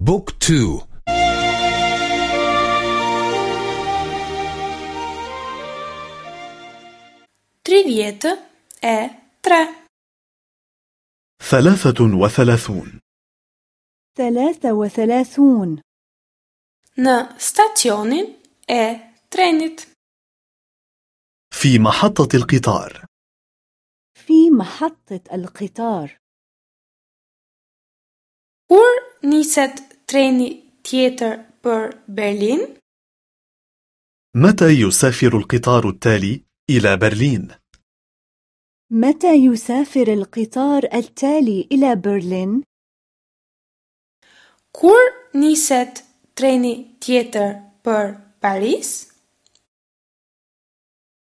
book two. Tridhjetë e tre ثلاثة وثلاثون. ثلاثة وثلاثون. Në stacionin e trenit. في محطة القطار. في محطة القطار. Kur niset treni tjetër për Berlin? متى يسافر القطار التالي إلى برلين؟ متى يسافر القطار التالي إلى برلين؟ Kur niset treni tjetër për Paris?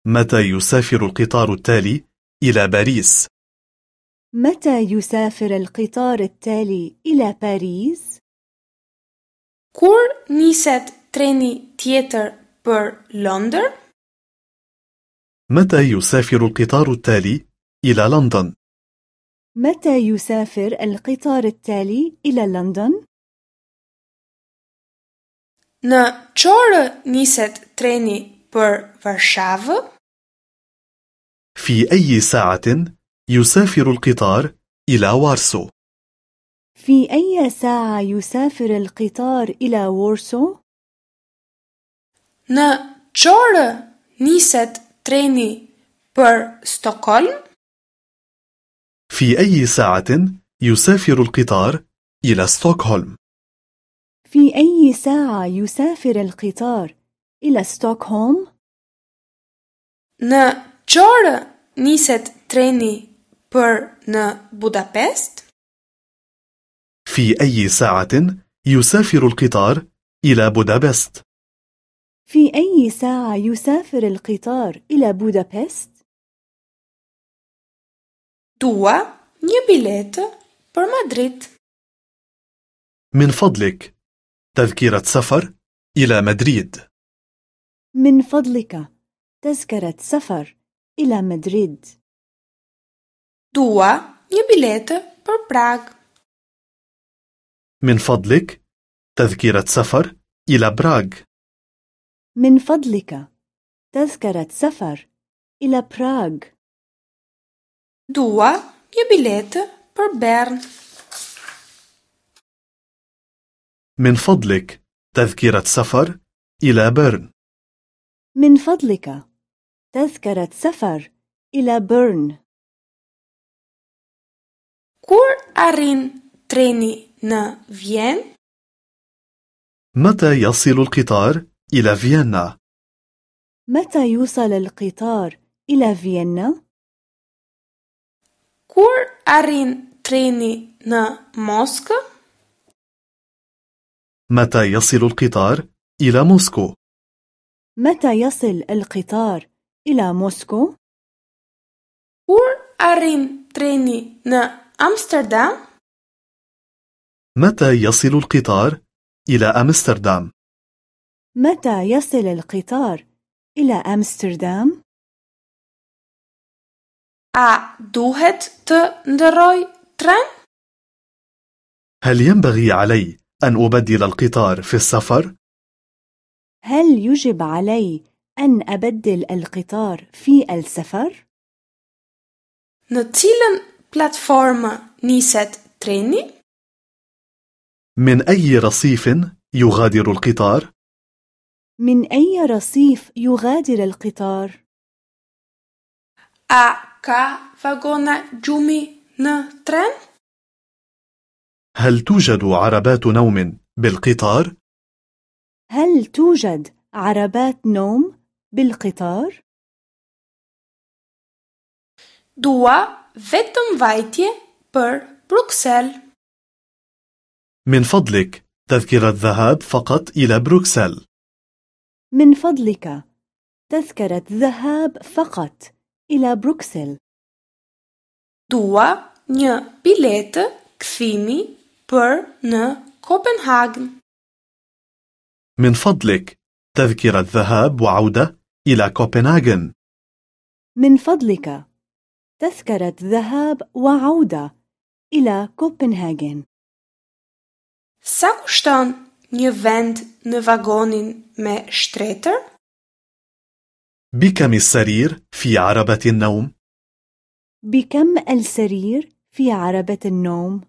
متى يسافر القطار التالي إلى باريس؟ متى يسافر القطار التالي إلى باريس؟ Kur niset treni tjetër për Londër? متى يسافر القطار التالي إلى لندن؟ متى يسافر القطار التالي إلى لندن؟ Në çorë niset treni për Varshavë? في أي ساعة يسافر القطار إلى وارسو؟ في أي ساعة يسافر القطار إلى وورسو؟ Në çorë niset treni për Stockholm? في أي ساعة يسافر القطار إلى ستوكهولم؟ في أي ساعة يسافر القطار إلى ستوكهولم؟ Në çorë niset treni për në Budapest? في أي ساعة يسافر القطار إلى بودابست؟ في أي ساعة يسافر القطار إلى بودابست؟ Dua një biletë për Madrid. من فضلك تذكرة سفر إلى مدريد من فضلك تذكرة سفر إلى مدريد Dua një biletë për Prag. من فضلك تذكرة سفر إلى براغ. من فضلك تذكرة سفر إلى براغ. Dua një biletë për Bern. من فضلك تذكرة سفر إلى بيرن من فضلك تذكرة سفر إلى بيرن Kur arrin treni? Në Vjen? متى يصل القطار إلى فيينا؟ متى يوصل القطار إلى فيينا؟ Kur arrin treni në Moskë? متى يصل القطار إلى موسكو؟ متى يصل القطار إلى موسكو؟ Kur arrin treni në Amsterdam? متى يصل القطار إلى أمستردام؟ متى يصل القطار إلى أمستردام؟ A duhet të ndërroj tren? هل ينبغي علي أن أبدل القطار في السفر؟ هل يجب علي أن أبدل القطار في السفر؟ Në cilën platformë niset treni? من أي رصيف يغادر القطار؟ من أي رصيف يغادر القطار؟ A ka vagona gjumi në tren? هل توجد عربات نوم بالقطار؟ هل توجد عربات نوم بالقطار؟ Dua vetëm vajtje për Bruxelles. من فضلك. تذكرة ذهاب فقط إلى بروكسل. من فضلك. تذكرة ذهاب فقط إلى بروكسل. Dua një biletë kthimi për në Kopenhagen. من فضلك تذكرة ذهاب وعودة إلى كوبنهاغن من فضلك تذكرة ذهاب وعودة إلى كوبنهاغن Sa kushton një vend në vagonin me shtretër? بكم السرير في عربة النوم؟ بكم السرير في عربة النوم؟